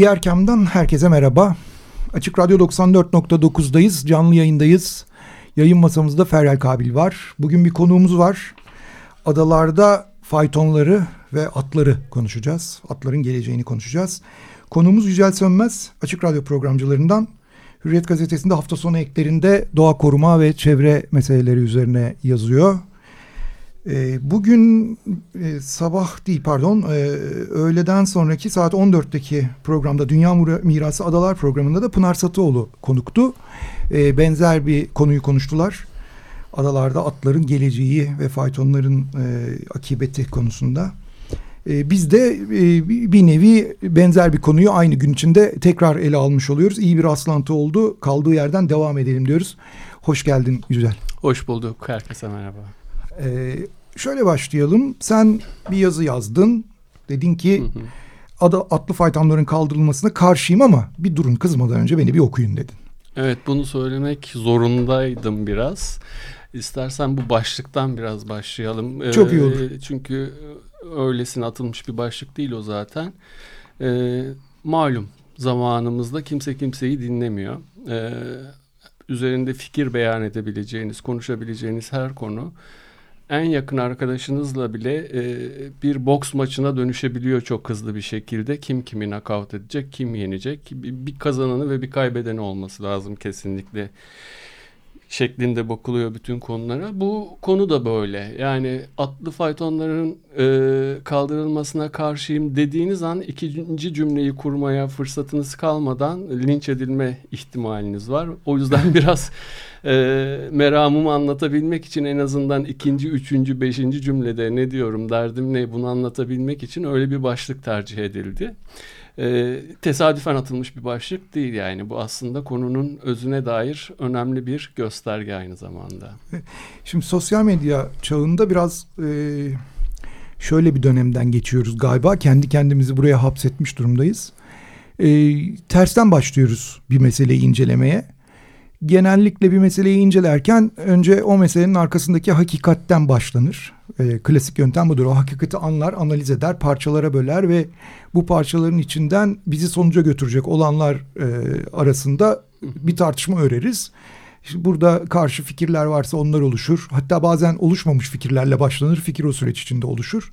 Diğer kamdan herkese merhaba. Açık Radyo 94.9'dayız, canlı yayındayız. Yayın masamızda Feryal Kabil var. Bugün bir konuğumuz var. Adalarda faytonları ve atları konuşacağız. Atların geleceğini konuşacağız. Konuğumuz Yücel Sönmez, Açık Radyo programcılarından. Hürriyet Gazetesi'nde hafta sonu eklerinde doğa koruma ve çevre meseleleri üzerine yazıyor. E, bugün e, sabah değil pardon e, öğleden sonraki saat 14'teki programda Dünya Mirası Adalar programında da Pınar Satıoğlu konuktu. E, benzer bir konuyu konuştular. Adalarda atların geleceği ve faytonların e, akibeti konusunda. E, biz de bir nevi benzer bir konuyu aynı gün içinde tekrar ele almış oluyoruz. İyi bir rastlantı oldu. Kaldığı yerden devam edelim diyoruz. Hoş geldin Yücel. Hoş bulduk. Herkese merhaba. Ee, şöyle başlayalım. Sen bir yazı yazdın. Dedin ki Ada, atlı faytonların kaldırılmasına karşıyım ama bir durun kızmadan önce beni bir okuyun dedin. Evet bunu söylemek zorundaydım biraz. İstersen bu başlıktan biraz başlayalım. Çok iyi olur. Ee, çünkü öylesine atılmış bir başlık değil o zaten. Ee, malum zamanımızda kimse kimseyi dinlemiyor. Ee, üzerinde fikir beyan edebileceğiniz, konuşabileceğiniz her konu en yakın arkadaşınızla bile e, bir boks maçına dönüşebiliyor çok hızlı bir şekilde. Kim kimi nakavt edecek, kim yenecek. Bir, bir kazananı ve bir kaybedeni olması lazım kesinlikle şeklinde bakılıyor bütün konulara. Bu konu da böyle. Yani atlı faytonların e, kaldırılmasına karşıyım dediğiniz an ikinci cümleyi kurmaya fırsatınız kalmadan linç edilme ihtimaliniz var. O yüzden biraz e, meramımı anlatabilmek için en azından ikinci, üçüncü, beşinci cümlede ne diyorum derdim ne bunu anlatabilmek için öyle bir başlık tercih edildi e, tesadüfen atılmış bir başlık değil yani. Bu aslında konunun özüne dair önemli bir gösterge aynı zamanda. Şimdi sosyal medya çağında biraz e, şöyle bir dönemden geçiyoruz galiba. Kendi kendimizi buraya hapsetmiş durumdayız. E, tersten başlıyoruz bir meseleyi incelemeye genellikle bir meseleyi incelerken önce o meselenin arkasındaki hakikatten başlanır. E, klasik yöntem budur. O hakikati anlar, analiz eder, parçalara böler ve bu parçaların içinden bizi sonuca götürecek olanlar e, arasında bir tartışma öreriz. İşte burada karşı fikirler varsa onlar oluşur. Hatta bazen oluşmamış fikirlerle başlanır. Fikir o süreç içinde oluşur.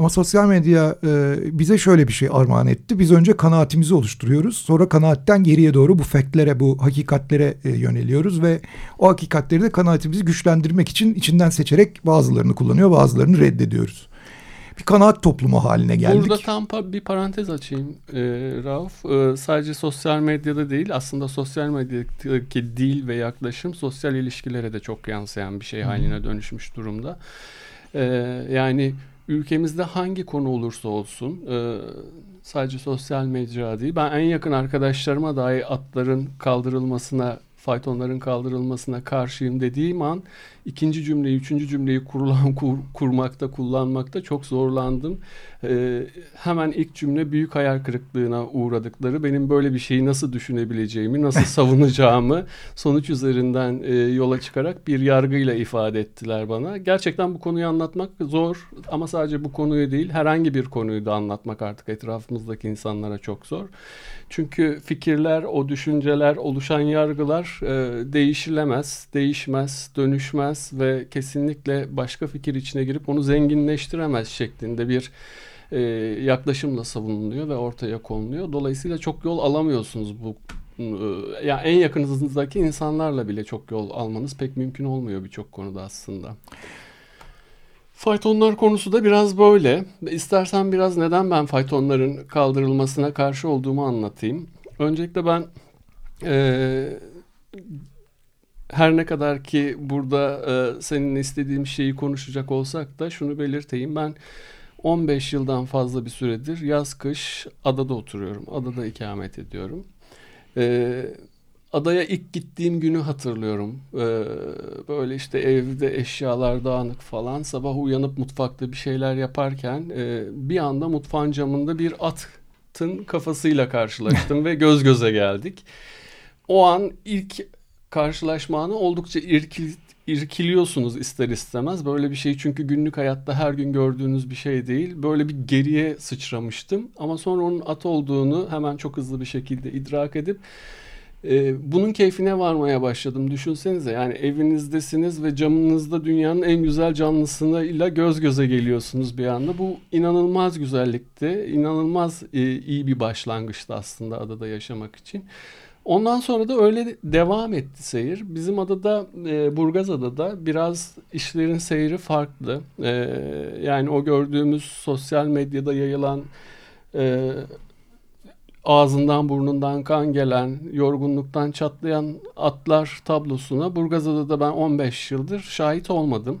Ama sosyal medya e, bize şöyle bir şey armağan etti. Biz önce kanaatimizi oluşturuyoruz. Sonra kanaatten geriye doğru bu faktlere, bu hakikatlere e, yöneliyoruz ve o hakikatleri de kanaatimizi güçlendirmek için içinden seçerek bazılarını kullanıyor, bazılarını reddediyoruz. Bir kanaat toplumu haline geldik. Burada tam bir parantez açayım e, Rauf. E, sadece sosyal medyada değil aslında sosyal medyadaki dil ve yaklaşım sosyal ilişkilere de çok yansıyan bir şey haline dönüşmüş durumda. E, yani ülkemizde hangi konu olursa olsun e, sadece sosyal mecra değil ben en yakın arkadaşlarıma dahi atların kaldırılmasına faytonların kaldırılmasına karşıyım dediğim an ikinci cümleyi, üçüncü cümleyi kurulan, kur, kurmakta, kullanmakta çok zorlandım. Ee, hemen ilk cümle büyük hayal kırıklığına uğradıkları, benim böyle bir şeyi nasıl düşünebileceğimi, nasıl savunacağımı sonuç üzerinden e, yola çıkarak bir yargıyla ifade ettiler bana. Gerçekten bu konuyu anlatmak zor ama sadece bu konuyu değil, herhangi bir konuyu da anlatmak artık etrafımızdaki insanlara çok zor. Çünkü fikirler, o düşünceler, oluşan yargılar e, değişilemez, değişmez, dönüşmez ve kesinlikle başka fikir içine girip onu zenginleştiremez şeklinde bir e, yaklaşımla savunuluyor ve ortaya konuluyor. Dolayısıyla çok yol alamıyorsunuz bu e, yani en yakınınızdaki insanlarla bile çok yol almanız pek mümkün olmuyor birçok konuda aslında. Faytonlar konusu da biraz böyle. İstersen biraz neden ben faytonların kaldırılmasına karşı olduğumu anlatayım. Öncelikle ben e, her ne kadar ki burada e, seninle istediğim şeyi konuşacak olsak da şunu belirteyim. Ben 15 yıldan fazla bir süredir yaz kış adada oturuyorum. Adada ikamet ediyorum. E, adaya ilk gittiğim günü hatırlıyorum. E, böyle işte evde eşyalar dağınık falan. Sabah uyanıp mutfakta bir şeyler yaparken e, bir anda mutfağın camında bir atın kafasıyla karşılaştım ve göz göze geldik. O an ilk karşılaşma anı oldukça irkil, irkiliyorsunuz ister istemez. Böyle bir şey çünkü günlük hayatta her gün gördüğünüz bir şey değil. Böyle bir geriye sıçramıştım. Ama sonra onun at olduğunu hemen çok hızlı bir şekilde idrak edip e, bunun keyfine varmaya başladım. Düşünsenize yani evinizdesiniz ve camınızda dünyanın en güzel canlısıyla göz göze geliyorsunuz bir anda. Bu inanılmaz güzellikti. İnanılmaz e, iyi bir başlangıçtı aslında adada yaşamak için. Ondan sonra da öyle devam etti seyir. Bizim adada, e, Burgazada'da biraz işlerin seyri farklı. E, yani o gördüğümüz sosyal medyada yayılan e, ağzından burnundan kan gelen, yorgunluktan çatlayan atlar tablosuna Burgazada'da ben 15 yıldır şahit olmadım.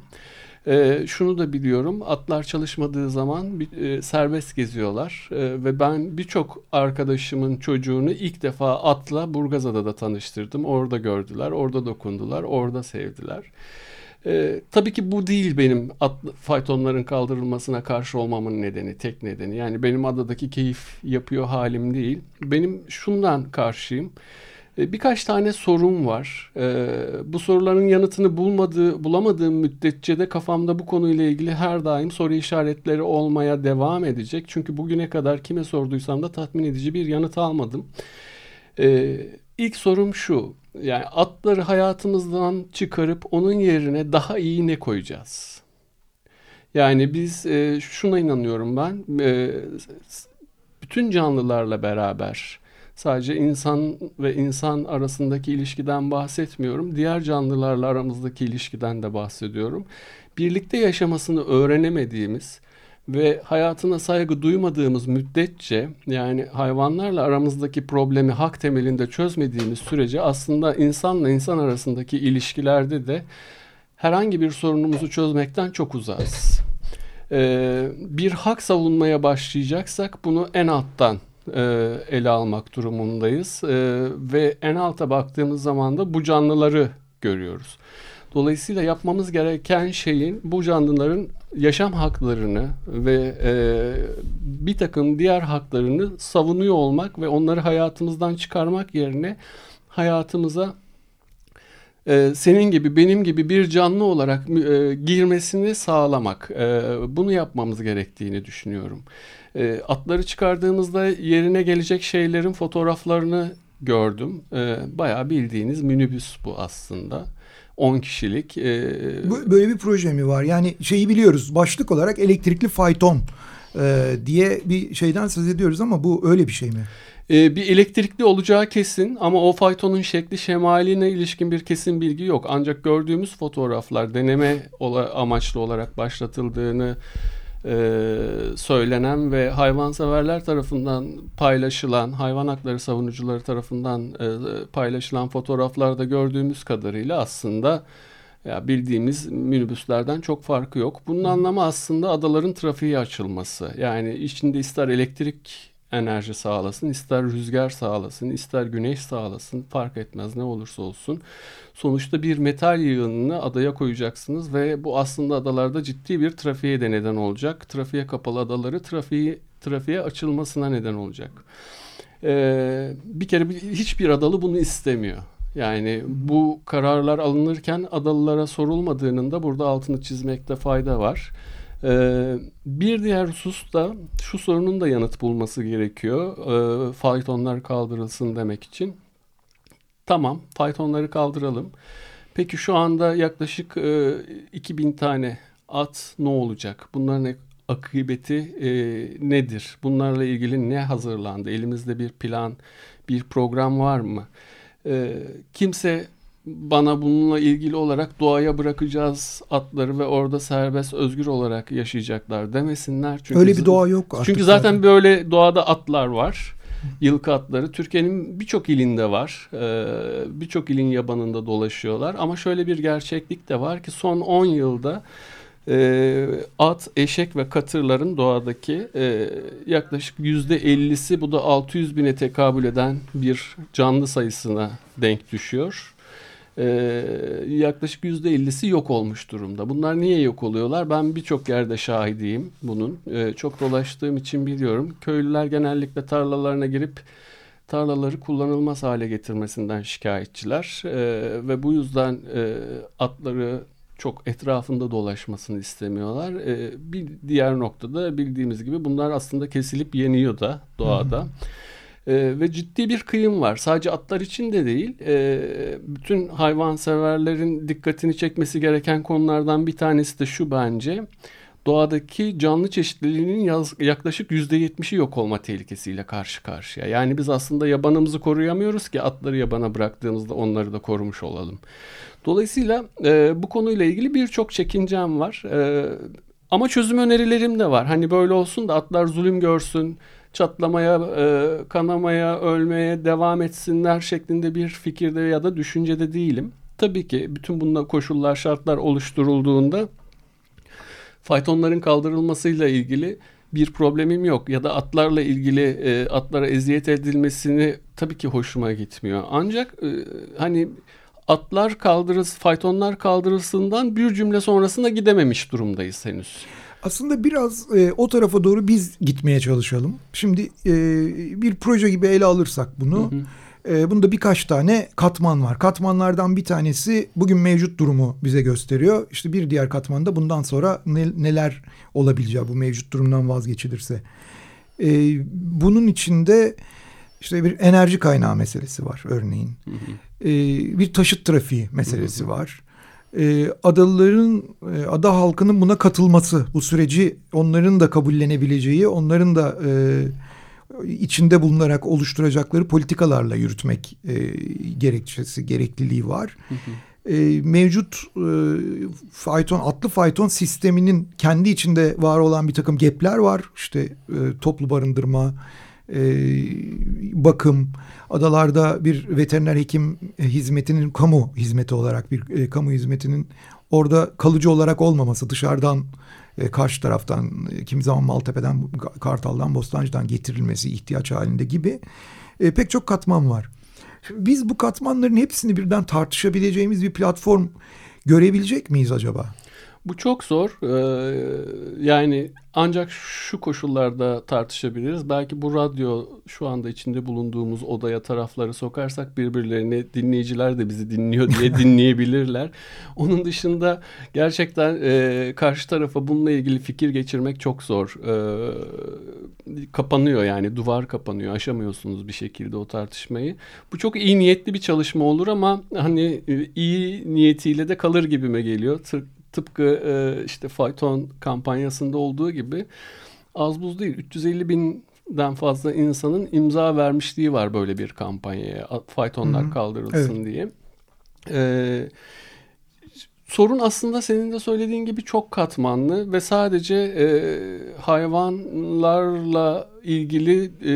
E, şunu da biliyorum atlar çalışmadığı zaman e, serbest geziyorlar e, ve ben birçok arkadaşımın çocuğunu ilk defa atla Burgazada da tanıştırdım. Orada gördüler, orada dokundular, orada sevdiler. Ee, tabii ki bu değil benim at, faytonların kaldırılmasına karşı olmamın nedeni, tek nedeni. Yani benim adadaki keyif yapıyor halim değil. Benim şundan karşıyım. E, birkaç tane sorum var. E, bu soruların yanıtını bulmadığı, bulamadığım müddetçe de kafamda bu konuyla ilgili her daim soru işaretleri olmaya devam edecek. Çünkü bugüne kadar kime sorduysam da tatmin edici bir yanıt almadım. E, ilk sorum şu. Yani atları hayatımızdan çıkarıp onun yerine daha iyi ne koyacağız? Yani biz şuna inanıyorum ben. bütün canlılarla beraber Sadece insan ve insan arasındaki ilişkiden bahsetmiyorum. Diğer canlılarla aramızdaki ilişkiden de bahsediyorum. Birlikte yaşamasını öğrenemediğimiz ve hayatına saygı duymadığımız müddetçe yani hayvanlarla aramızdaki problemi hak temelinde çözmediğimiz sürece aslında insanla insan arasındaki ilişkilerde de herhangi bir sorunumuzu çözmekten çok uzağız. Ee, bir hak savunmaya başlayacaksak bunu en alttan e, ele almak durumundayız. E, ve en alta baktığımız zaman da bu canlıları görüyoruz. Dolayısıyla yapmamız gereken şeyin bu canlıların yaşam haklarını ve e, bir takım diğer haklarını savunuyor olmak ve onları hayatımızdan çıkarmak yerine hayatımıza e, senin gibi benim gibi bir canlı olarak e, girmesini sağlamak. E, bunu yapmamız gerektiğini düşünüyorum. E, atları çıkardığımızda yerine gelecek şeylerin fotoğraflarını gördüm. E, bayağı bildiğiniz minibüs bu aslında. 10 kişilik. E, Böyle bir proje mi var? Yani şeyi biliyoruz başlık olarak elektrikli fayton e, diye bir şeyden söz ediyoruz ama bu öyle bir şey mi? E, bir elektrikli olacağı kesin ama o faytonun şekli şemaline ilişkin bir kesin bilgi yok. Ancak gördüğümüz fotoğraflar deneme amaçlı olarak başlatıldığını e, söylenen ve hayvanseverler tarafından paylaşılan, hayvan hakları savunucuları tarafından e, paylaşılan fotoğraflarda gördüğümüz kadarıyla aslında ya bildiğimiz minibüslerden çok farkı yok. Bunun anlamı aslında adaların trafiğe açılması. Yani içinde ister elektrik enerji sağlasın, ister rüzgar sağlasın, ister güneş sağlasın fark etmez ne olursa olsun. Sonuçta bir metal yığınını adaya koyacaksınız ve bu aslında adalarda ciddi bir trafiğe de neden olacak. Trafiğe kapalı adaları trafiği, trafiğe açılmasına neden olacak. Ee, bir kere hiçbir adalı bunu istemiyor. Yani bu kararlar alınırken adalılara sorulmadığının da burada altını çizmekte fayda var. Ee, bir diğer husus da şu sorunun da yanıt bulması gerekiyor. Ee, faytonlar kaldırılsın demek için. Tamam faytonları kaldıralım. Peki şu anda yaklaşık e, 2000 tane at ne olacak? Bunların akıbeti e, nedir? Bunlarla ilgili ne hazırlandı? Elimizde bir plan, bir program var mı? E, kimse bana bununla ilgili olarak doğaya bırakacağız atları ve orada serbest özgür olarak yaşayacaklar demesinler. Çünkü Öyle bir doğa yok artık. Çünkü zaten, zaten böyle doğada atlar var. Yılkı atları Türkiye'nin birçok ilinde var. Ee, birçok ilin yabanında dolaşıyorlar. Ama şöyle bir gerçeklik de var ki son 10 yılda e, at, eşek ve katırların doğadaki e, yaklaşık yüzde 50'si bu da 600 bine tekabül eden bir canlı sayısına denk düşüyor. Ee, yaklaşık yüzde 50'si yok olmuş durumda. Bunlar niye yok oluyorlar? Ben birçok yerde şahidiyim bunun. Ee, çok dolaştığım için biliyorum. Köylüler genellikle tarlalarına girip tarlaları kullanılmaz hale getirmesinden şikayetçiler. Ee, ve bu yüzden e, atları çok etrafında dolaşmasını istemiyorlar. Bir diğer noktada bildiğimiz gibi bunlar aslında kesilip yeniyor da doğada. Hı hı. E, ve ciddi bir kıyım var. Sadece atlar için de değil. E, bütün hayvanseverlerin dikkatini çekmesi gereken konulardan bir tanesi de şu bence. Doğadaki canlı çeşitliliğinin yaklaşık %70'i yok olma tehlikesiyle karşı karşıya. Yani biz aslında yabanımızı koruyamıyoruz ki atları yabana bıraktığımızda onları da korumuş olalım. Dolayısıyla e, bu konuyla ilgili birçok çekincem var. E, ama çözüm önerilerim de var. Hani böyle olsun da atlar zulüm görsün, çatlamaya, e, kanamaya, ölmeye devam etsinler şeklinde bir fikirde ya da düşüncede değilim. Tabii ki bütün bunda koşullar, şartlar oluşturulduğunda faytonların kaldırılmasıyla ilgili bir problemim yok ya da atlarla ilgili e, atlara eziyet edilmesini tabii ki hoşuma gitmiyor. Ancak e, hani atlar kaldırılsın, faytonlar kaldırılsından bir cümle sonrasında gidememiş durumdayız henüz. Aslında biraz e, o tarafa doğru biz gitmeye çalışalım. Şimdi e, bir proje gibi ele alırsak bunu. Hı hı. E, bunda birkaç tane katman var. Katmanlardan bir tanesi bugün mevcut durumu bize gösteriyor. İşte bir diğer katmanda bundan sonra ne, neler olabileceği bu mevcut durumdan vazgeçilirse. E, bunun içinde işte bir enerji kaynağı meselesi var örneğin. Hı hı. E, bir taşıt trafiği meselesi hı var e, adalıların, e, ada halkının buna katılması, bu süreci onların da kabullenebileceği, onların da e, içinde bulunarak oluşturacakları politikalarla yürütmek e, gerekçesi, gerekliliği var. Hı hı. E, mevcut e, fayton, atlı fayton sisteminin kendi içinde var olan bir takım gepler var. İşte e, toplu barındırma, e, bakım, adalarda bir veteriner hekim hizmetinin kamu hizmeti olarak bir e, kamu hizmetinin orada kalıcı olarak olmaması dışarıdan e, karşı taraftan e, kimi zaman Maltepe'den Kartal'dan Bostancı'dan getirilmesi ihtiyaç halinde gibi e, pek çok katman var. Biz bu katmanların hepsini birden tartışabileceğimiz bir platform görebilecek miyiz acaba? Bu çok zor. Ee, yani ancak şu koşullarda tartışabiliriz. Belki bu radyo şu anda içinde bulunduğumuz odaya tarafları sokarsak birbirlerini dinleyiciler de bizi dinliyor diye dinleyebilirler. Onun dışında gerçekten e, karşı tarafa bununla ilgili fikir geçirmek çok zor. E, kapanıyor yani duvar kapanıyor. Aşamıyorsunuz bir şekilde o tartışmayı. Bu çok iyi niyetli bir çalışma olur ama hani e, iyi niyetiyle de kalır gibime geliyor. Tıpkı e, işte fayton kampanyasında olduğu gibi az buz değil. 350 binden fazla insanın imza vermişliği var böyle bir kampanyaya. Faytonlar Hı-hı. kaldırılsın evet. diye. Ee, sorun aslında senin de söylediğin gibi çok katmanlı ve sadece e, hayvanlarla ilgili e,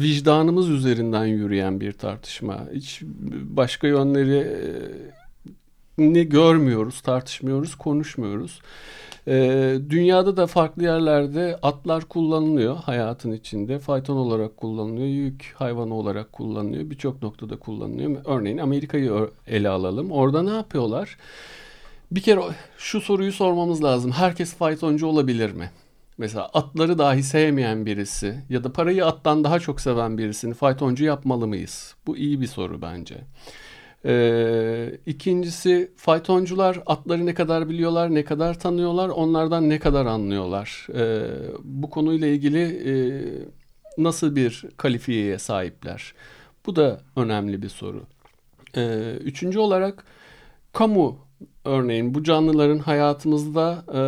vicdanımız üzerinden yürüyen bir tartışma. Hiç başka yönleri e, ne görmüyoruz, tartışmıyoruz, konuşmuyoruz. Ee, dünyada da farklı yerlerde atlar kullanılıyor hayatın içinde. Fayton olarak kullanılıyor, yük hayvanı olarak kullanılıyor. Birçok noktada kullanılıyor. Örneğin Amerika'yı ele alalım. Orada ne yapıyorlar? Bir kere şu soruyu sormamız lazım. Herkes faytoncu olabilir mi? Mesela atları dahi sevmeyen birisi ya da parayı attan daha çok seven birisini faytoncu yapmalı mıyız? Bu iyi bir soru bence. Ee, ikincisi faytoncular atları ne kadar biliyorlar, ne kadar tanıyorlar, onlardan ne kadar anlıyorlar. Ee, bu konuyla ilgili e, nasıl bir kalifiyeye sahipler? Bu da önemli bir soru. Ee, üçüncü olarak kamu örneğin bu canlıların hayatımızda e,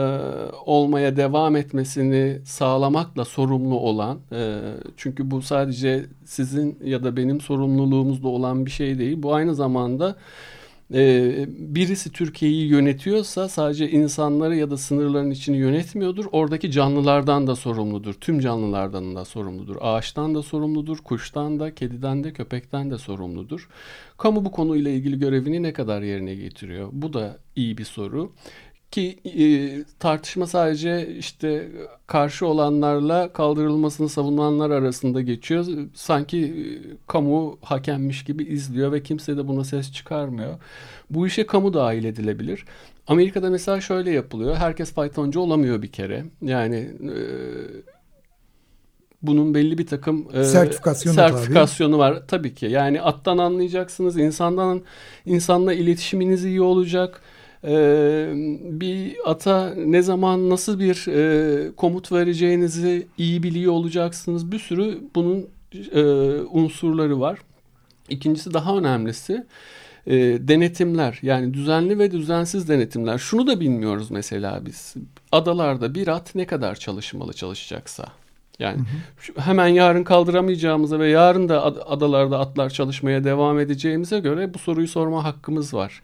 olmaya devam etmesini sağlamakla sorumlu olan e, çünkü bu sadece sizin ya da benim sorumluluğumuzda olan bir şey değil. Bu aynı zamanda e, birisi Türkiye'yi yönetiyorsa sadece insanları ya da sınırların içini yönetmiyordur. Oradaki canlılardan da sorumludur. Tüm canlılardan da sorumludur. Ağaçtan da sorumludur. Kuştan da, kediden de, köpekten de sorumludur. Kamu bu konuyla ilgili görevini ne kadar yerine getiriyor? Bu da iyi bir soru. Ki e, tartışma sadece işte karşı olanlarla kaldırılmasını savunanlar arasında geçiyor. Sanki e, kamu hakemmiş gibi izliyor ve kimse de buna ses çıkarmıyor. Bu işe kamu dahil edilebilir. Amerika'da mesela şöyle yapılıyor. Herkes faytoncu olamıyor bir kere. Yani e, bunun belli bir takım e, sertifikasyonu, sertifikasyonu var tabii ki. Yani attan anlayacaksınız, insandan insanla iletişiminiz iyi olacak e, bir ata ne zaman nasıl bir e, komut vereceğinizi iyi biliyor olacaksınız. Bir sürü bunun e, unsurları var. İkincisi daha önemlisi e, denetimler yani düzenli ve düzensiz denetimler. Şunu da bilmiyoruz mesela biz. Adalarda bir at ne kadar çalışmalı çalışacaksa. Yani hı hı. hemen yarın kaldıramayacağımıza ve yarın da adalarda atlar çalışmaya devam edeceğimize göre bu soruyu sorma hakkımız var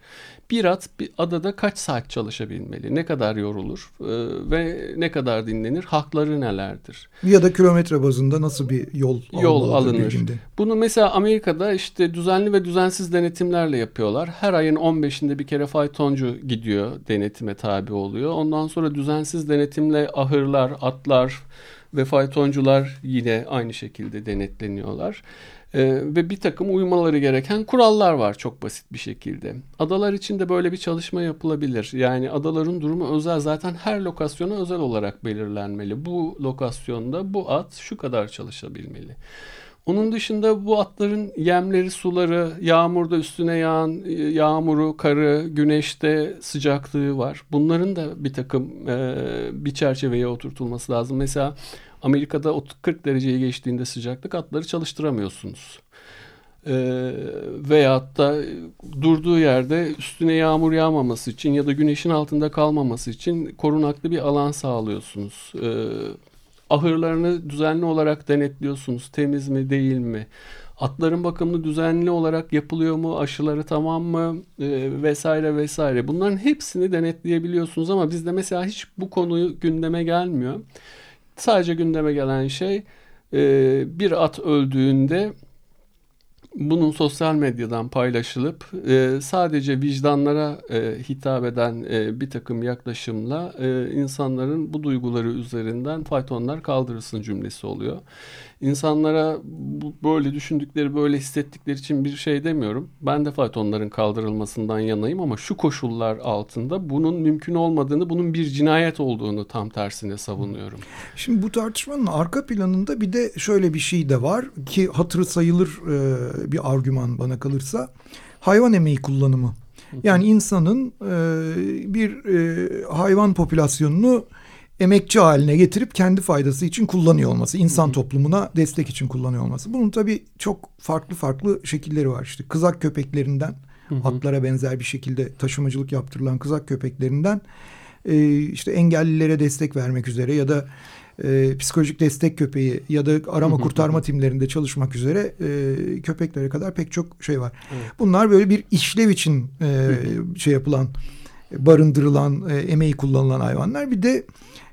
bir at bir adada kaç saat çalışabilmeli? Ne kadar yorulur? E, ve ne kadar dinlenir? Hakları nelerdir? Ya da kilometre bazında nasıl bir yol, yol alınır? Bilginde. Bunu mesela Amerika'da işte düzenli ve düzensiz denetimlerle yapıyorlar. Her ayın 15'inde bir kere faytoncu gidiyor denetime tabi oluyor. Ondan sonra düzensiz denetimle ahırlar, atlar ve faytoncular yine aynı şekilde denetleniyorlar. Ee, ve bir takım uymaları gereken kurallar var çok basit bir şekilde. Adalar için de böyle bir çalışma yapılabilir. Yani adaların durumu özel zaten her lokasyona özel olarak belirlenmeli. Bu lokasyonda bu at şu kadar çalışabilmeli. Onun dışında bu atların yemleri, suları, yağmurda üstüne yağan e, yağmuru, karı, güneşte sıcaklığı var. Bunların da bir takım e, bir çerçeveye oturtulması lazım. Mesela Amerika'da 40 dereceyi geçtiğinde sıcaklık atları çalıştıramıyorsunuz. Ee, veyahut da durduğu yerde üstüne yağmur yağmaması için ya da güneşin altında kalmaması için korunaklı bir alan sağlıyorsunuz. Ee, ahırlarını düzenli olarak denetliyorsunuz. Temiz mi değil mi? Atların bakımını düzenli olarak yapılıyor mu? Aşıları tamam mı? Ee, vesaire vesaire. Bunların hepsini denetleyebiliyorsunuz ama bizde mesela hiç bu konuyu gündeme gelmiyor. Sadece gündeme gelen şey e, bir at öldüğünde bunun sosyal medyadan paylaşılıp e, sadece vicdanlara e, hitap eden e, bir takım yaklaşımla e, insanların bu duyguları üzerinden faytonlar kaldırılsın cümlesi oluyor insanlara bu, böyle düşündükleri, böyle hissettikleri için bir şey demiyorum. Ben de faytonların kaldırılmasından yanayım ama şu koşullar altında bunun mümkün olmadığını, bunun bir cinayet olduğunu tam tersine savunuyorum. Şimdi bu tartışmanın arka planında bir de şöyle bir şey de var ki hatırı sayılır e, bir argüman bana kalırsa. Hayvan emeği kullanımı. Yani insanın e, bir e, hayvan popülasyonunu emekçi haline getirip kendi faydası için kullanıyor olması, insan toplumuna destek için kullanıyor olması. Bunun tabii çok farklı farklı şekilleri var. İşte kızak köpeklerinden atlara benzer bir şekilde taşımacılık yaptırılan kızak köpeklerinden e, işte engellilere destek vermek üzere ya da e, psikolojik destek köpeği ya da arama kurtarma timlerinde çalışmak üzere e, köpeklere kadar pek çok şey var. Evet. Bunlar böyle bir işlev için e, şey yapılan barındırılan, e, emeği kullanılan hayvanlar. Bir de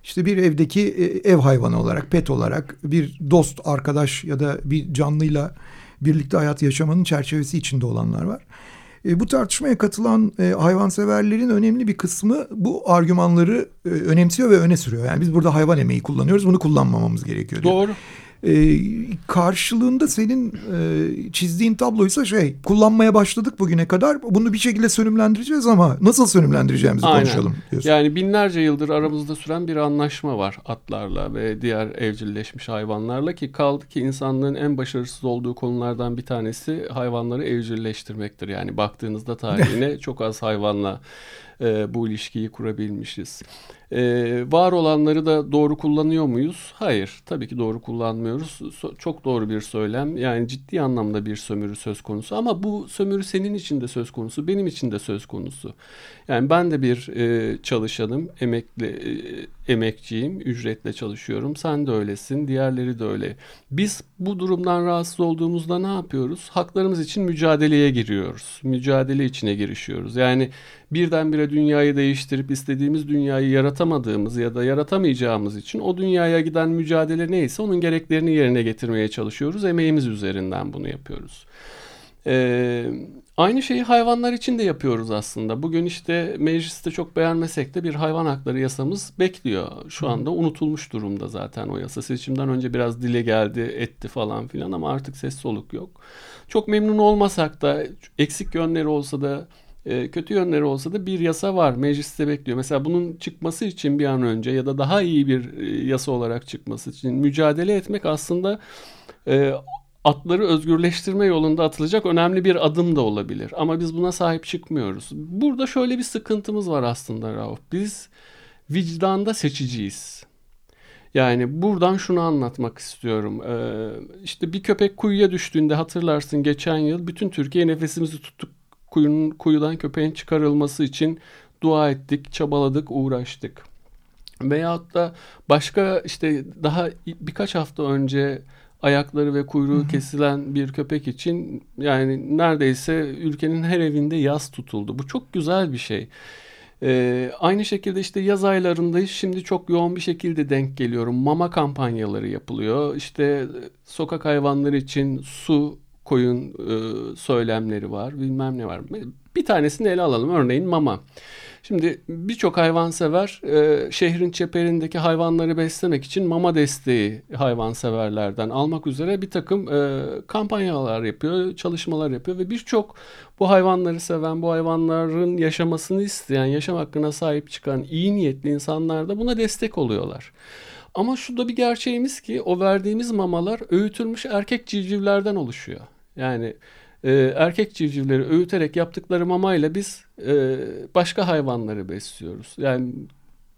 işte bir evdeki e, ev hayvanı olarak, pet olarak bir dost, arkadaş ya da bir canlıyla birlikte hayat yaşamanın çerçevesi içinde olanlar var. E, bu tartışmaya katılan e, hayvanseverlerin önemli bir kısmı bu argümanları e, önemsiyor ve öne sürüyor. Yani biz burada hayvan emeği kullanıyoruz, bunu kullanmamamız gerekiyor diyor. Doğru. E, karşılığında senin e, çizdiğin tabloysa şey kullanmaya başladık bugüne kadar bunu bir şekilde sönümlendireceğiz ama nasıl sönümlendireceğimizi Aynen. konuşalım diyorsun. Yani binlerce yıldır aramızda süren bir anlaşma var atlarla ve diğer evcilleşmiş hayvanlarla ki kaldı ki insanlığın en başarısız olduğu konulardan bir tanesi hayvanları evcilleştirmektir. Yani baktığınızda tarihine çok az hayvanla e, bu ilişkiyi kurabilmişiz. Ee, var olanları da doğru kullanıyor muyuz? Hayır, tabii ki doğru kullanmıyoruz. So- çok doğru bir söylem. Yani ciddi anlamda bir sömürü söz konusu. Ama bu sömürü senin için de söz konusu, benim için de söz konusu. Yani ben de bir e, çalışanım, emekli, e, emekçiyim, ücretle çalışıyorum. Sen de öylesin, diğerleri de öyle. Biz bu durumdan rahatsız olduğumuzda ne yapıyoruz? Haklarımız için mücadeleye giriyoruz. Mücadele içine girişiyoruz. Yani birdenbire dünyayı değiştirip istediğimiz dünyayı yaratamadığımız ya da yaratamayacağımız için o dünyaya giden mücadele neyse onun gereklerini yerine getirmeye çalışıyoruz. Emeğimiz üzerinden bunu yapıyoruz. Ee, aynı şeyi hayvanlar için de yapıyoruz aslında. Bugün işte mecliste çok beğenmesek de bir hayvan hakları yasamız bekliyor. Şu anda unutulmuş durumda zaten o yasa. Seçimden önce biraz dile geldi, etti falan filan ama artık ses soluk yok. Çok memnun olmasak da eksik yönleri olsa da e, kötü yönleri olsa da bir yasa var. Mecliste bekliyor. Mesela bunun çıkması için bir an önce ya da daha iyi bir e, yasa olarak çıkması için mücadele etmek aslında e, atları özgürleştirme yolunda atılacak önemli bir adım da olabilir. Ama biz buna sahip çıkmıyoruz. Burada şöyle bir sıkıntımız var aslında Rauf. Biz vicdanda seçiciyiz. Yani buradan şunu anlatmak istiyorum. Ee, işte bir köpek kuyuya düştüğünde hatırlarsın geçen yıl bütün Türkiye nefesimizi tuttuk kuyunun, kuyudan köpeğin çıkarılması için dua ettik, çabaladık, uğraştık. Veyahut da başka işte daha birkaç hafta önce ayakları ve kuyruğu Hı-hı. kesilen bir köpek için yani neredeyse ülkenin her evinde yaz tutuldu. Bu çok güzel bir şey. Ee, aynı şekilde işte yaz aylarında şimdi çok yoğun bir şekilde denk geliyorum. Mama kampanyaları yapılıyor. İşte sokak hayvanları için su koyun e, söylemleri var bilmem ne var. Bir tanesini ele alalım örneğin mama. Şimdi birçok hayvansever e, şehrin çeperindeki hayvanları beslemek için mama desteği hayvanseverlerden almak üzere bir takım e, kampanyalar yapıyor, çalışmalar yapıyor ve birçok bu hayvanları seven, bu hayvanların yaşamasını isteyen, yaşam hakkına sahip çıkan iyi niyetli insanlar da buna destek oluyorlar. Ama şu bir gerçeğimiz ki o verdiğimiz mamalar öğütülmüş erkek civcivlerden oluşuyor. Yani e, erkek civcivleri öğüterek yaptıkları mamayla biz e, başka hayvanları besliyoruz. Yani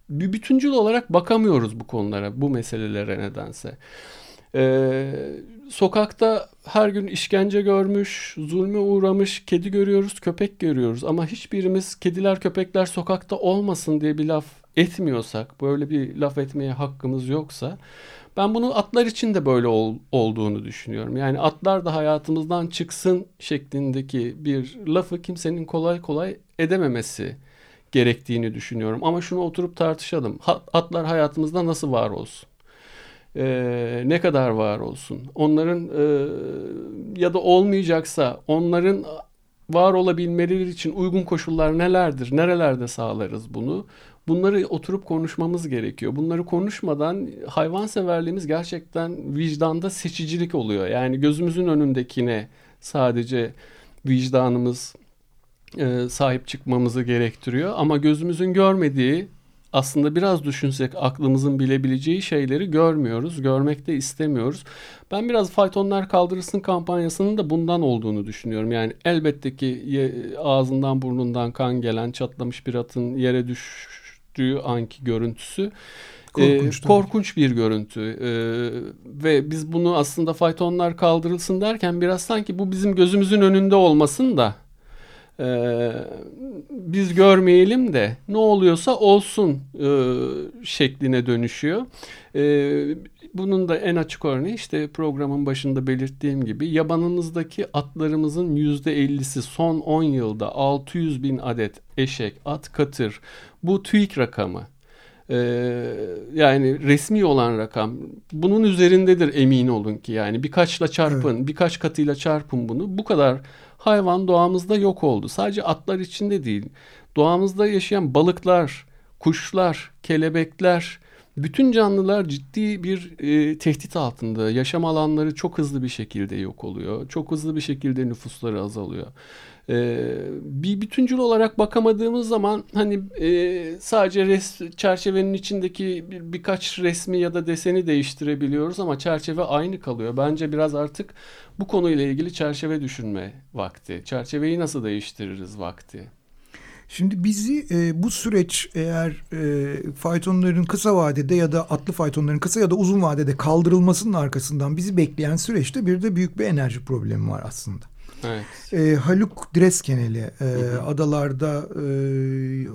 bir bütüncül olarak bakamıyoruz bu konulara, bu meselelere nedense. Ee, sokakta her gün işkence görmüş, zulme uğramış kedi görüyoruz, köpek görüyoruz. Ama hiçbirimiz kediler, köpekler sokakta olmasın diye bir laf etmiyorsak, böyle bir laf etmeye hakkımız yoksa ben bunu atlar için de böyle ol, olduğunu düşünüyorum. Yani atlar da hayatımızdan çıksın şeklindeki bir lafı kimsenin kolay kolay edememesi gerektiğini düşünüyorum. Ama şunu oturup tartışalım. Atlar hayatımızda nasıl var olsun? Ee, ne kadar var olsun? Onların e, ya da olmayacaksa onların var olabilmeleri için uygun koşullar nelerdir? Nerelerde sağlarız bunu? Bunları oturup konuşmamız gerekiyor. Bunları konuşmadan hayvanseverliğimiz gerçekten vicdanda seçicilik oluyor. Yani gözümüzün önündekine sadece vicdanımız e, sahip çıkmamızı gerektiriyor. Ama gözümüzün görmediği aslında biraz düşünsek aklımızın bilebileceği şeyleri görmüyoruz, görmek de istemiyoruz. Ben biraz faytonlar kaldırılsın kampanyasının da bundan olduğunu düşünüyorum. Yani elbette ki ağzından burnundan kan gelen çatlamış bir atın yere düş düştüğü anki görüntüsü. Korkunç, e, korkunç bir görüntü. E, ve biz bunu aslında faytonlar kaldırılsın derken biraz sanki bu bizim gözümüzün önünde olmasın da e, biz görmeyelim de ne oluyorsa olsun e, şekline dönüşüyor. E, bunun da en açık örneği işte programın başında belirttiğim gibi yabanımızdaki atlarımızın %50'si son 10 yılda 600 bin adet eşek, at, katır bu TÜİK rakamı. Ee, yani resmi olan rakam. Bunun üzerindedir emin olun ki yani. Birkaçla çarpın evet. birkaç katıyla çarpın bunu. Bu kadar hayvan doğamızda yok oldu. Sadece atlar içinde değil. Doğamızda yaşayan balıklar kuşlar kelebekler bütün canlılar ciddi bir e, tehdit altında. Yaşam alanları çok hızlı bir şekilde yok oluyor. Çok hızlı bir şekilde nüfusları azalıyor. E, bir bütüncül olarak bakamadığımız zaman hani e, sadece res, çerçevenin içindeki bir, birkaç resmi ya da deseni değiştirebiliyoruz ama çerçeve aynı kalıyor. Bence biraz artık bu konuyla ilgili çerçeve düşünme vakti. Çerçeveyi nasıl değiştiririz vakti. Şimdi bizi e, bu süreç eğer e, faytonların kısa vadede ya da atlı faytonların kısa ya da uzun vadede kaldırılmasının arkasından bizi bekleyen süreçte bir de büyük bir enerji problemi var aslında. Evet. E, Haluk Dreskeneli e, adalarda e,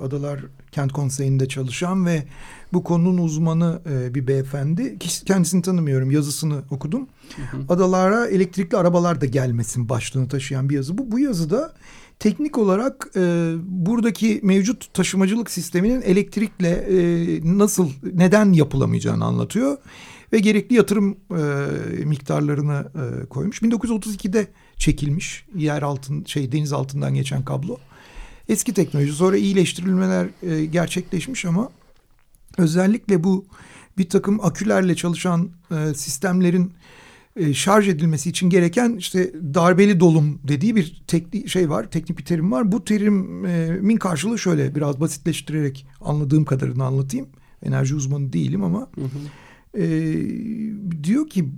adalar kent konseyinde çalışan ve bu konunun uzmanı e, bir beyefendi. Kendisini tanımıyorum yazısını okudum. Hı hı. Adalara elektrikli arabalar da gelmesin başlığını taşıyan bir yazı bu. Bu yazıda teknik olarak e, buradaki mevcut taşımacılık sisteminin elektrikle e, nasıl neden yapılamayacağını anlatıyor ve gerekli yatırım e, miktarlarını e, koymuş. 1932'de çekilmiş yer altın şey deniz altından geçen kablo. Eski teknoloji sonra iyileştirilmeler e, gerçekleşmiş ama özellikle bu bir takım akülerle çalışan e, sistemlerin e, şarj edilmesi için gereken işte darbeli dolum dediği bir teknik şey var, teknik bir terim var. Bu terimin karşılığı şöyle biraz basitleştirerek anladığım kadarını anlatayım. Enerji uzmanı değilim ama hı hı. E, diyor ki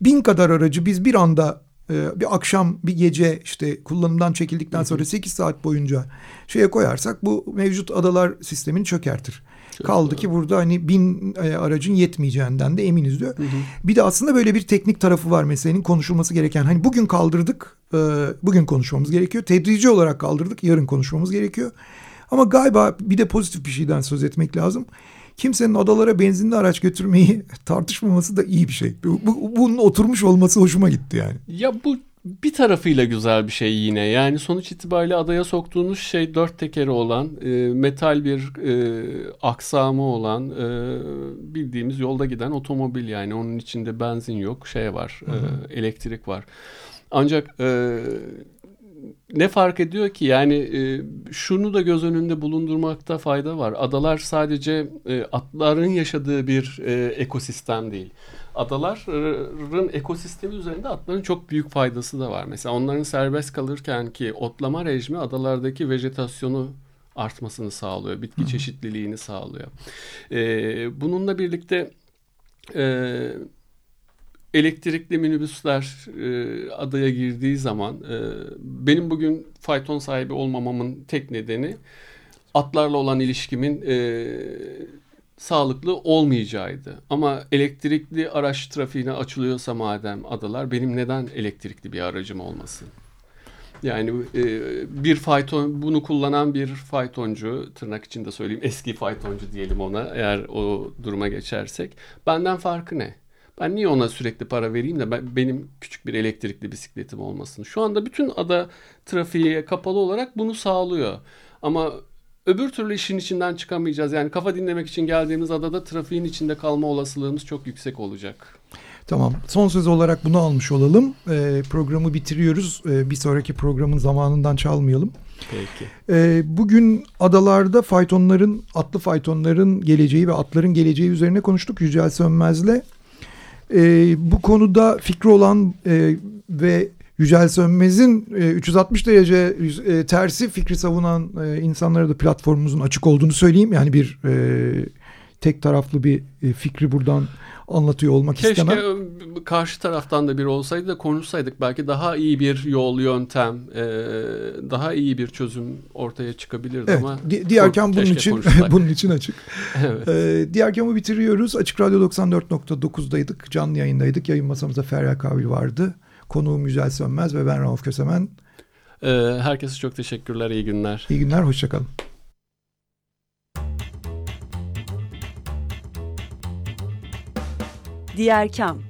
bin kadar aracı biz bir anda e, bir akşam bir gece işte kullanımdan çekildikten sonra 8 saat boyunca şeye koyarsak bu mevcut adalar sistemini çökertir. Çok Kaldı doğru. ki burada hani bin e, aracın yetmeyeceğinden de eminiz diyor. Hı hı. Bir de aslında böyle bir teknik tarafı var meselenin konuşulması gereken. Hani bugün kaldırdık, e, bugün konuşmamız gerekiyor. Tedrici olarak kaldırdık, yarın konuşmamız gerekiyor. Ama galiba bir de pozitif bir şeyden söz etmek lazım. Kimsenin adalara benzinli araç götürmeyi tartışmaması da iyi bir şey. Bu, bu, bunun oturmuş olması hoşuma gitti yani. Ya bu bir tarafıyla güzel bir şey yine. Yani sonuç itibariyle adaya soktuğunuz şey dört tekeri olan, e, metal bir e, aksamı olan, e, bildiğimiz yolda giden otomobil yani. Onun içinde benzin yok, şey var, e, elektrik var. Ancak e, ne fark ediyor ki yani e, şunu da göz önünde bulundurmakta fayda var. Adalar sadece e, atların yaşadığı bir e, ekosistem değil adaların ekosistemi üzerinde atların çok büyük faydası da var. Mesela onların serbest kalırken ki otlama rejimi adalardaki vejetasyonu artmasını sağlıyor. Bitki çeşitliliğini sağlıyor. Ee, bununla birlikte e, elektrikli minibüsler e, adaya girdiği zaman e, benim bugün fayton sahibi olmamamın tek nedeni atlarla olan ilişkimin e, sağlıklı olmayacağıydı. Ama elektrikli araç trafiğine açılıyorsa madem adalar benim neden elektrikli bir aracım olmasın? Yani e, bir fayton bunu kullanan bir faytoncu tırnak içinde söyleyeyim eski faytoncu diyelim ona eğer o duruma geçersek benden farkı ne? Ben niye ona sürekli para vereyim de ben, benim küçük bir elektrikli bisikletim olmasın? Şu anda bütün ada trafiğe kapalı olarak bunu sağlıyor. Ama Öbür türlü işin içinden çıkamayacağız. Yani kafa dinlemek için geldiğimiz adada trafiğin içinde kalma olasılığımız çok yüksek olacak. Tamam. Son söz olarak bunu almış olalım. Ee, programı bitiriyoruz. Ee, bir sonraki programın zamanından çalmayalım. Peki. Ee, bugün adalarda faytonların, atlı faytonların geleceği ve atların geleceği üzerine konuştuk Yücel Sönmez'le. Ee, bu konuda fikri olan e, ve Yücel Sönmez'in e, 360 derece e, tersi fikri savunan e, insanlara da platformumuzun açık olduğunu söyleyeyim. Yani bir e, tek taraflı bir e, fikri buradan anlatıyor olmak Keşke istemem. Keşke karşı taraftan da bir olsaydı da konuşsaydık. Belki daha iyi bir yol, yöntem, e, daha iyi bir çözüm ortaya çıkabilirdi evet, ama di diğerken bunun için bunun için açık. evet. E, diğerken bitiriyoruz. Açık Radyo 94.9'daydık. Canlı yayındaydık. Yayın masamızda Feryal Kabil vardı. Konuğum Yücel Sönmez ve ben Rauf Kösemen. Ee, herkese çok teşekkürler, iyi günler. İyi günler, hoşçakalın. Diğer Kam